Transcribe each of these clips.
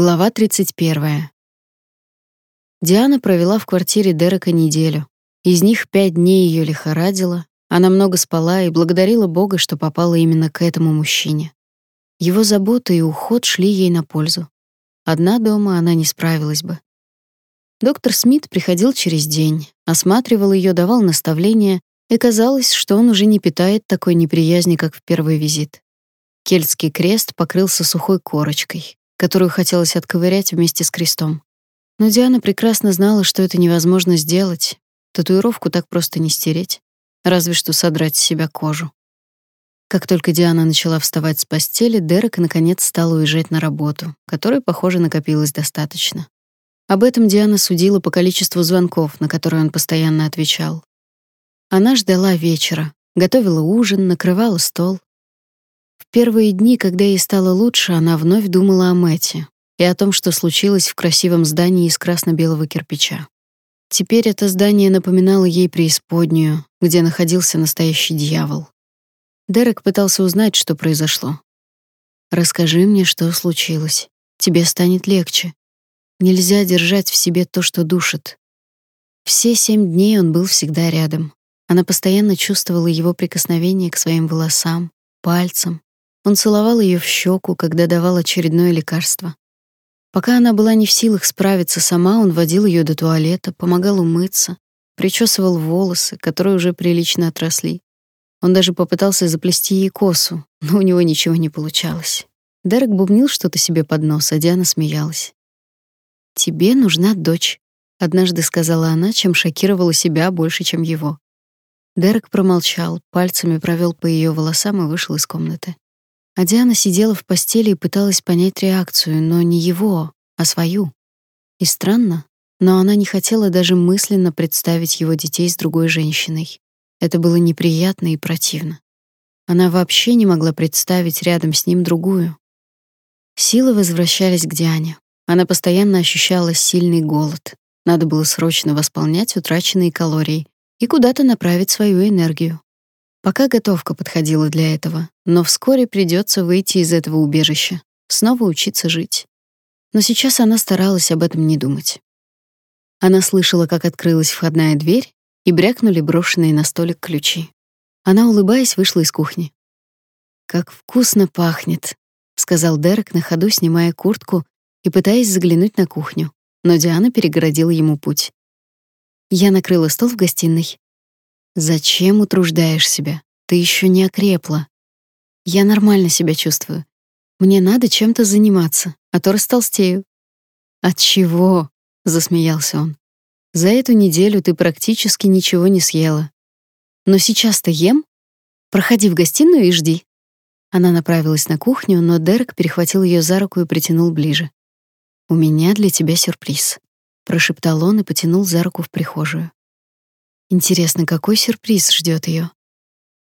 Глава 31. Диана провела в квартире Дерека неделю. Из них пять дней ее лихорадило. Она много спала и благодарила Бога, что попала именно к этому мужчине. Его забота и уход шли ей на пользу. Одна дома она не справилась бы. Доктор Смит приходил через день, осматривал ее, давал наставления, и казалось, что он уже не питает такой неприязни, как в первый визит. Кельтский крест покрылся сухой корочкой которую хотелось отковырять вместе с крестом. Но Диана прекрасно знала, что это невозможно сделать. Татуировку так просто не стереть, разве что содрать с себя кожу. Как только Диана начала вставать с постели, Дерек наконец стал уезжать на работу, которой, похоже, накопилось достаточно. Об этом Диана судила по количеству звонков, на которые он постоянно отвечал. Она ждала вечера, готовила ужин, накрывала стол, в первые дни, когда ей стало лучше, она вновь думала о Мэте и о том, что случилось в красивом здании из красно-белого кирпича. Теперь это здание напоминало ей преисподнюю, где находился настоящий дьявол. Дерек пытался узнать, что произошло. «Расскажи мне, что случилось. Тебе станет легче. Нельзя держать в себе то, что душит». Все семь дней он был всегда рядом. Она постоянно чувствовала его прикосновение к своим волосам, пальцам, он целовал ее в щеку, когда давал очередное лекарство. Пока она была не в силах справиться сама, он водил ее до туалета, помогал умыться, причесывал волосы, которые уже прилично отросли. Он даже попытался заплести ей косу, но у него ничего не получалось. Дерек бубнил что-то себе под нос, а Диана смеялась. «Тебе нужна дочь», — однажды сказала она, чем шокировала себя больше, чем его. Дерек промолчал, пальцами провел по ее волосам и вышел из комнаты. А Диана сидела в постели и пыталась понять реакцию, но не его, а свою. И странно, но она не хотела даже мысленно представить его детей с другой женщиной. Это было неприятно и противно. Она вообще не могла представить рядом с ним другую. Силы возвращались к Диане. Она постоянно ощущала сильный голод. Надо было срочно восполнять утраченные калории и куда-то направить свою энергию. Пока готовка подходила для этого, но вскоре придется выйти из этого убежища, снова учиться жить. Но сейчас она старалась об этом не думать. Она слышала, как открылась входная дверь и брякнули брошенные на столик ключи. Она, улыбаясь, вышла из кухни. «Как вкусно пахнет», — сказал Дерек на ходу, снимая куртку и пытаясь заглянуть на кухню, но Диана перегородила ему путь. Я накрыла стол в гостиной. Зачем утруждаешь себя? Ты еще не окрепла. Я нормально себя чувствую. Мне надо чем-то заниматься, а то растолстею. От чего? засмеялся он. За эту неделю ты практически ничего не съела. Но сейчас-то ем. Проходи в гостиную и жди. Она направилась на кухню, но Дерек перехватил ее за руку и притянул ближе. У меня для тебя сюрприз, прошептал он и потянул за руку в прихожую. Интересно, какой сюрприз ждет ее?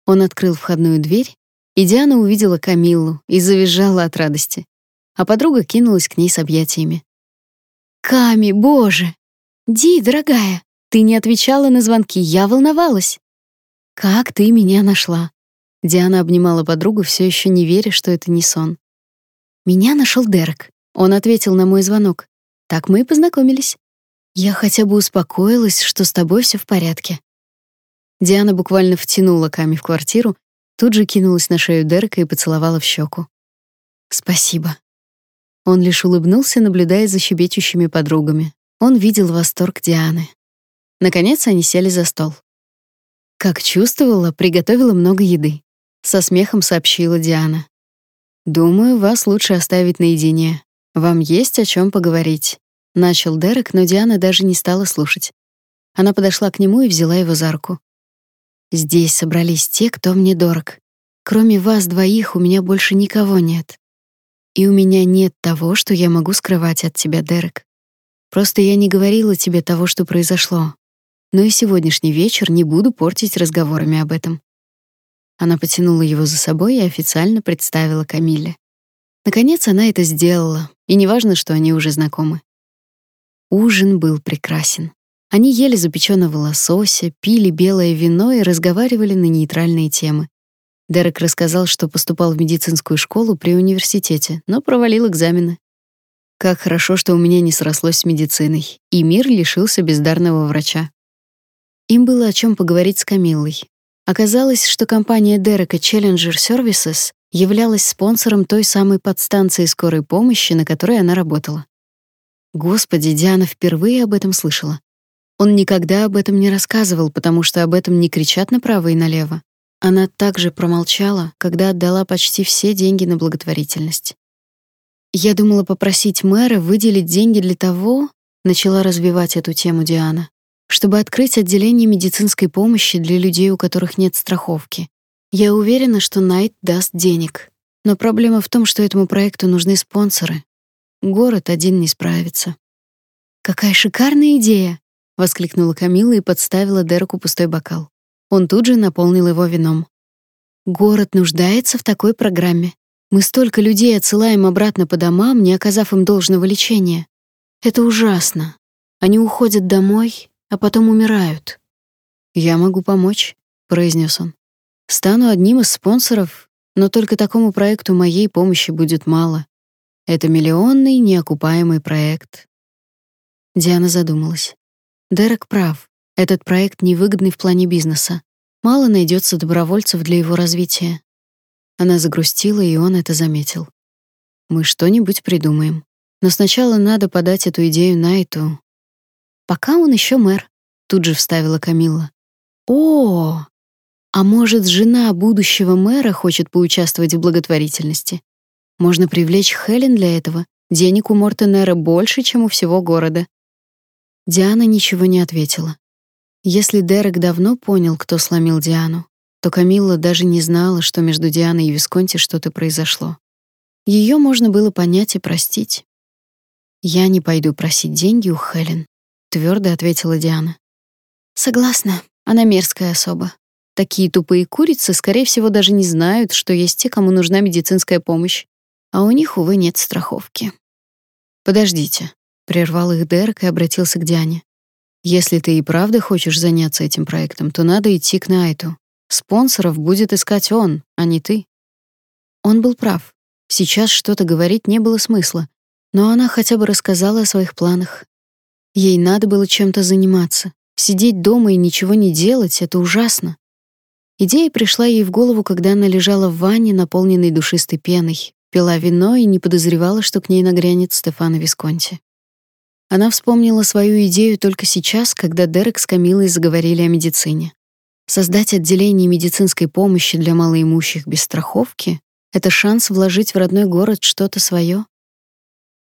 Он открыл входную дверь, и Диана увидела Камиллу и завизжала от радости. А подруга кинулась к ней с объятиями. «Ками, боже! Ди, дорогая, ты не отвечала на звонки, я волновалась. Как ты меня нашла?» Диана обнимала подругу, все еще не веря, что это не сон. «Меня нашел Дерек. Он ответил на мой звонок. Так мы и познакомились. Я хотя бы успокоилась, что с тобой все в порядке. Диана буквально втянула Ками в квартиру, тут же кинулась на шею Дерека и поцеловала в щеку. Спасибо. Он лишь улыбнулся, наблюдая за щебечущими подругами. Он видел восторг Дианы. Наконец они сели за стол. Как чувствовала, приготовила много еды, со смехом сообщила Диана. Думаю, вас лучше оставить наедине. Вам есть о чем поговорить. Начал Дерек, но Диана даже не стала слушать. Она подошла к нему и взяла его за руку. «Здесь собрались те, кто мне дорог. Кроме вас двоих у меня больше никого нет. И у меня нет того, что я могу скрывать от тебя, Дерек. Просто я не говорила тебе того, что произошло. Но и сегодняшний вечер не буду портить разговорами об этом». Она потянула его за собой и официально представила Камиле. Наконец она это сделала, и неважно, что они уже знакомы. Ужин был прекрасен. Они ели запечённого лосося, пили белое вино и разговаривали на нейтральные темы. Дерек рассказал, что поступал в медицинскую школу при университете, но провалил экзамены. Как хорошо, что у меня не срослось с медициной, и мир лишился бездарного врача. Им было о чем поговорить с Камиллой. Оказалось, что компания Дерека Challenger Services являлась спонсором той самой подстанции скорой помощи, на которой она работала. Господи, Диана впервые об этом слышала. Он никогда об этом не рассказывал, потому что об этом не кричат направо и налево. Она также промолчала, когда отдала почти все деньги на благотворительность. Я думала попросить мэра выделить деньги для того, начала развивать эту тему Диана, чтобы открыть отделение медицинской помощи для людей, у которых нет страховки. Я уверена, что Найт даст денег. Но проблема в том, что этому проекту нужны спонсоры. Город один не справится. Какая шикарная идея, воскликнула Камила и подставила Дереку пустой бокал. Он тут же наполнил его вином. Город нуждается в такой программе. Мы столько людей отсылаем обратно по домам, не оказав им должного лечения. Это ужасно. Они уходят домой, а потом умирают. Я могу помочь, произнес он. Стану одним из спонсоров, но только такому проекту моей помощи будет мало. Это миллионный неокупаемый проект. Диана задумалась. Дерек прав. Этот проект невыгодный в плане бизнеса. Мало найдется добровольцев для его развития. Она загрустила, и он это заметил. Мы что-нибудь придумаем. Но сначала надо подать эту идею Найту. Пока он еще мэр, тут же вставила Камилла. О! А может, жена будущего мэра хочет поучаствовать в благотворительности? Можно привлечь Хелен для этого. Денег у Мортенера больше, чем у всего города. Диана ничего не ответила. Если Дерек давно понял, кто сломил Диану, то Камилла даже не знала, что между Дианой и Висконти что-то произошло. Ее можно было понять и простить. «Я не пойду просить деньги у Хелен», — твердо ответила Диана. «Согласна, она мерзкая особа. Такие тупые курицы, скорее всего, даже не знают, что есть те, кому нужна медицинская помощь. А у них, увы, нет страховки». «Подождите», — прервал их Дерек и обратился к Диане. Если ты и правда хочешь заняться этим проектом, то надо идти к Найту. Спонсоров будет искать он, а не ты. Он был прав. Сейчас что-то говорить не было смысла, но она хотя бы рассказала о своих планах. Ей надо было чем-то заниматься. Сидеть дома и ничего не делать это ужасно. Идея пришла ей в голову, когда она лежала в ванне, наполненной душистой пеной, пила вино и не подозревала, что к ней нагрянет Стефано Висконти. Она вспомнила свою идею только сейчас, когда Дерек с Камилой заговорили о медицине. Создать отделение медицинской помощи для малоимущих без страховки — это шанс вложить в родной город что-то свое.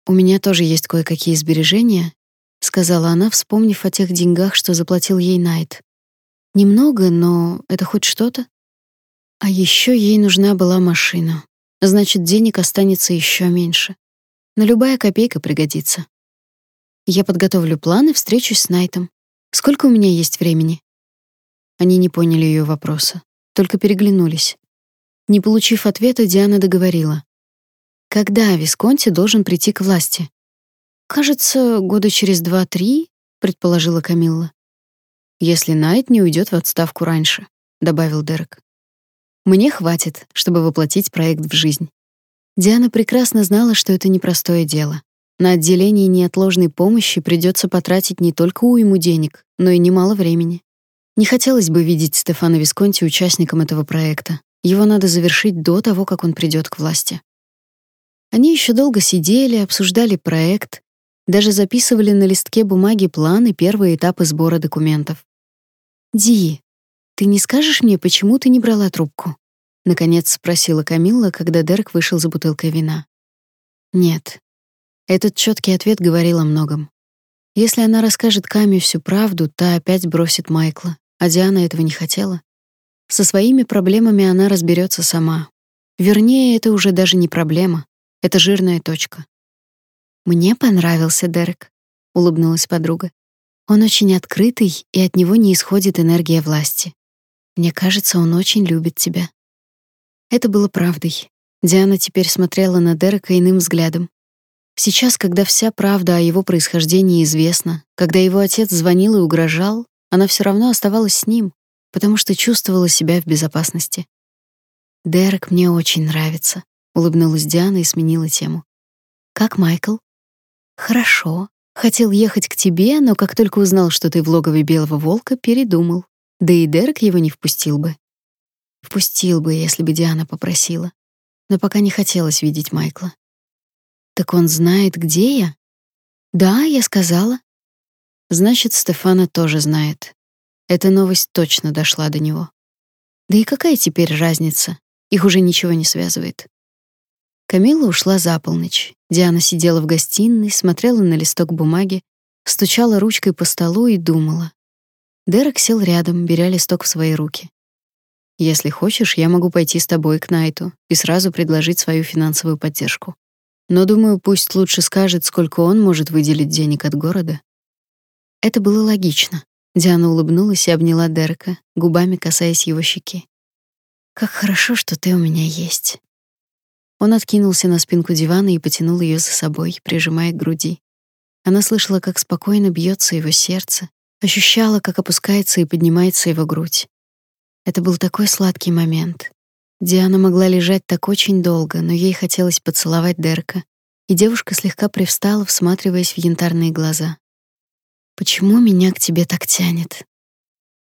«У меня тоже есть кое-какие сбережения», — сказала она, вспомнив о тех деньгах, что заплатил ей Найт. «Немного, но это хоть что-то. А еще ей нужна была машина. Значит, денег останется еще меньше. Но любая копейка пригодится. Я подготовлю планы, и встречусь с Найтом. Сколько у меня есть времени? Они не поняли ее вопроса, только переглянулись. Не получив ответа, Диана договорила: "Когда Висконти должен прийти к власти?" "Кажется, года через два-три", предположила Камилла. "Если Найт не уйдет в отставку раньше", добавил Дерек. "Мне хватит, чтобы воплотить проект в жизнь". Диана прекрасно знала, что это непростое дело. На отделение неотложной помощи придется потратить не только уйму денег, но и немало времени. Не хотелось бы видеть Стефана Висконти участником этого проекта. Его надо завершить до того, как он придёт к власти. Они ещё долго сидели, обсуждали проект, даже записывали на листке бумаги планы первые этапы сбора документов. «Ди, ты не скажешь мне, почему ты не брала трубку?» Наконец спросила Камилла, когда Дерек вышел за бутылкой вина. «Нет, этот четкий ответ говорил о многом. Если она расскажет Каме всю правду, та опять бросит Майкла, а Диана этого не хотела. Со своими проблемами она разберется сама. Вернее, это уже даже не проблема, это жирная точка. Мне понравился Дерек, улыбнулась подруга. Он очень открытый, и от него не исходит энергия власти. Мне кажется, он очень любит тебя. Это было правдой. Диана теперь смотрела на Дерека иным взглядом. Сейчас, когда вся правда о его происхождении известна, когда его отец звонил и угрожал, она все равно оставалась с ним, потому что чувствовала себя в безопасности. «Дерек мне очень нравится», — улыбнулась Диана и сменила тему. «Как Майкл?» Хорошо. Хотел ехать к тебе, но как только узнал, что ты в логове Белого волка, передумал. Да и Дерек его не впустил бы. Впустил бы, если бы Диана попросила. Но пока не хотелось видеть Майкла. Так он знает, где я? Да, я сказала. Значит, Стефана тоже знает. Эта новость точно дошла до него. Да и какая теперь разница? Их уже ничего не связывает. Камила ушла за полночь. Диана сидела в гостиной, смотрела на листок бумаги, стучала ручкой по столу и думала. Дерек сел рядом, беря листок в свои руки. Если хочешь, я могу пойти с тобой к Найту и сразу предложить свою финансовую поддержку. Но думаю, пусть лучше скажет, сколько он может выделить денег от города. Это было логично. Диана улыбнулась и обняла Дерека, губами касаясь его щеки. Как хорошо, что ты у меня есть. Он откинулся на спинку дивана и потянул ее за собой, прижимая к груди. Она слышала, как спокойно бьется его сердце, ощущала, как опускается и поднимается его грудь. Это был такой сладкий момент. Диана могла лежать так очень долго, но ей хотелось поцеловать Дерка, и девушка слегка привстала, всматриваясь в янтарные глаза. Почему меня к тебе так тянет?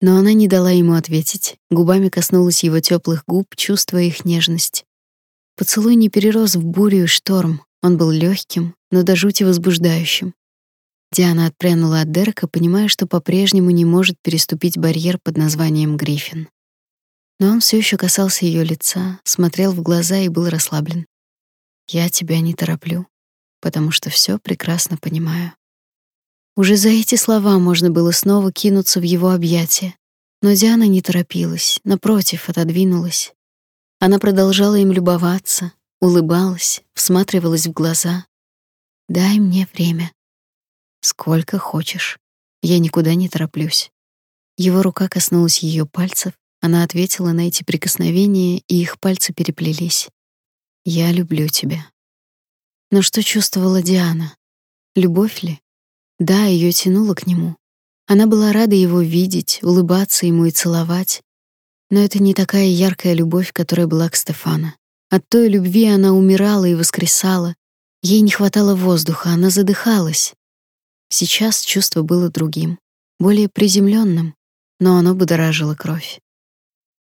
Но она не дала ему ответить, губами коснулась его теплых губ, чувствуя их нежность. Поцелуй не перерос в бурю и шторм, он был легким, но до жути возбуждающим. Диана отпрянула от Дерека, понимая, что по-прежнему не может переступить барьер под названием Гриффин. Но он все еще касался ее лица, смотрел в глаза и был расслаблен. «Я тебя не тороплю, потому что все прекрасно понимаю». Уже за эти слова можно было снова кинуться в его объятия, но Диана не торопилась, напротив, отодвинулась. Она продолжала им любоваться, улыбалась, всматривалась в глаза. «Дай мне время». «Сколько хочешь. Я никуда не тороплюсь». Его рука коснулась ее пальцев, она ответила на эти прикосновения, и их пальцы переплелись. «Я люблю тебя». Но что чувствовала Диана? Любовь ли? Да, ее тянуло к нему. Она была рада его видеть, улыбаться ему и целовать. Но это не такая яркая любовь, которая была к Стефану. От той любви она умирала и воскресала. Ей не хватало воздуха, она задыхалась. Сейчас чувство было другим, более приземленным, но оно будоражило кровь.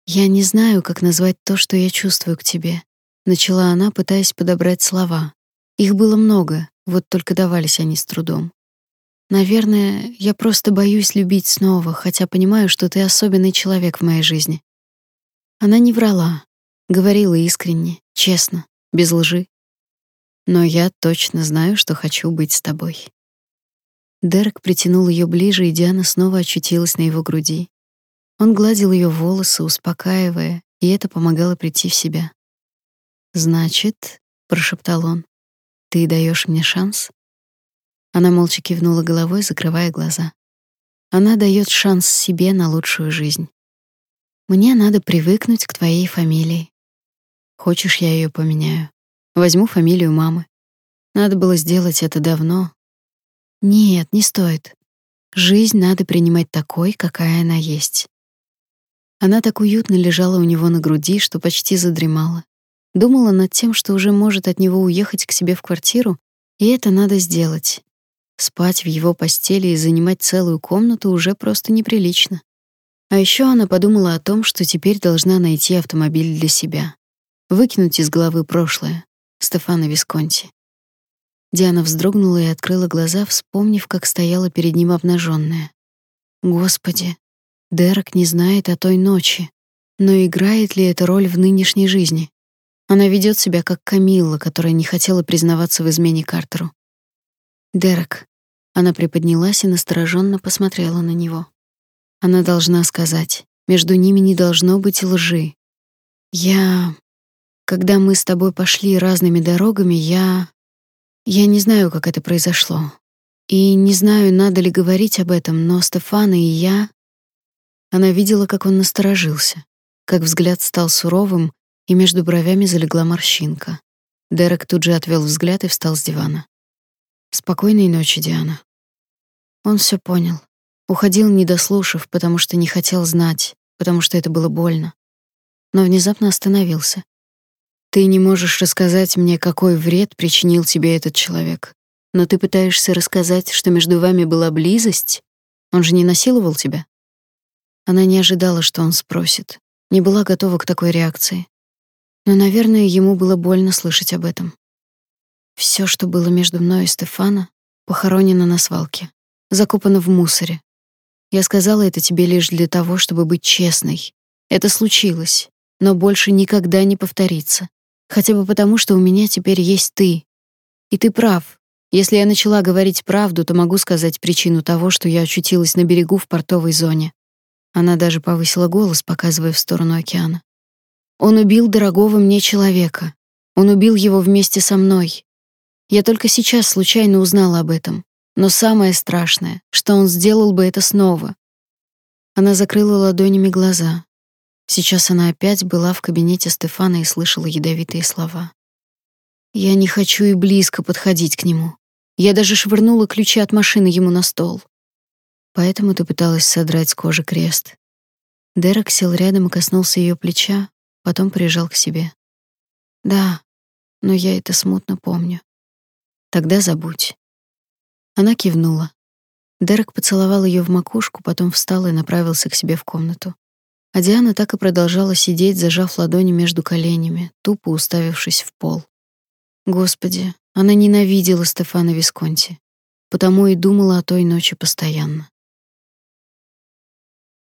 «Я не знаю, как назвать то, что я чувствую к тебе», — начала она, пытаясь подобрать слова. Их было много, вот только давались они с трудом. Наверное, я просто боюсь любить снова, хотя понимаю, что ты особенный человек в моей жизни. Она не врала, говорила искренне, честно, без лжи. Но я точно знаю, что хочу быть с тобой. Дерек притянул ее ближе, и Диана снова очутилась на его груди. Он гладил ее волосы, успокаивая, и это помогало прийти в себя. "Значит", прошептал он. "Ты даешь мне шанс?" Она молча кивнула головой, закрывая глаза. Она дает шанс себе на лучшую жизнь. Мне надо привыкнуть к твоей фамилии. Хочешь, я ее поменяю? Возьму фамилию мамы. Надо было сделать это давно. Нет, не стоит. Жизнь надо принимать такой, какая она есть. Она так уютно лежала у него на груди, что почти задремала. Думала над тем, что уже может от него уехать к себе в квартиру, и это надо сделать. Спать в его постели и занимать целую комнату уже просто неприлично. А еще она подумала о том, что теперь должна найти автомобиль для себя. Выкинуть из головы прошлое. Стефана Висконти. Диана вздрогнула и открыла глаза, вспомнив, как стояла перед ним обнаженная. Господи, Дерек не знает о той ночи. Но играет ли эта роль в нынешней жизни? Она ведет себя как Камилла, которая не хотела признаваться в измене Картеру. Дерек. Она приподнялась и настороженно посмотрела на него. Она должна сказать, между ними не должно быть лжи. Я когда мы с тобой пошли разными дорогами, я я не знаю, как это произошло. И не знаю, надо ли говорить об этом, но Стефана и я Она видела, как он насторожился, как взгляд стал суровым, и между бровями залегла морщинка. Дерек тут же отвел взгляд и встал с дивана. Спокойной ночи, Диана. Он все понял. Уходил, не дослушав, потому что не хотел знать, потому что это было больно. Но внезапно остановился. Ты не можешь рассказать мне, какой вред причинил тебе этот человек. Но ты пытаешься рассказать, что между вами была близость? Он же не насиловал тебя?» Она не ожидала, что он спросит. Не была готова к такой реакции. Но, наверное, ему было больно слышать об этом. Все, что было между мной и Стефана, похоронено на свалке, закопано в мусоре. Я сказала это тебе лишь для того, чтобы быть честной. Это случилось, но больше никогда не повторится. Хотя бы потому, что у меня теперь есть ты. И ты прав. Если я начала говорить правду, то могу сказать причину того, что я очутилась на берегу в портовой зоне. Она даже повысила голос, показывая в сторону океана. Он убил дорогого мне человека. Он убил его вместе со мной. Я только сейчас случайно узнала об этом. Но самое страшное, что он сделал бы это снова. Она закрыла ладонями глаза. Сейчас она опять была в кабинете Стефана и слышала ядовитые слова. Я не хочу и близко подходить к нему. Я даже швырнула ключи от машины ему на стол. Поэтому ты пыталась содрать с кожи крест. Дерек сел рядом и коснулся ее плеча, потом прижал к себе. Да, но я это смутно помню. Тогда забудь. Она кивнула. Дерек поцеловал ее в макушку, потом встал и направился к себе в комнату. А Диана так и продолжала сидеть, зажав ладони между коленями, тупо уставившись в пол. Господи, она ненавидела Стефана Висконти, потому и думала о той ночи постоянно.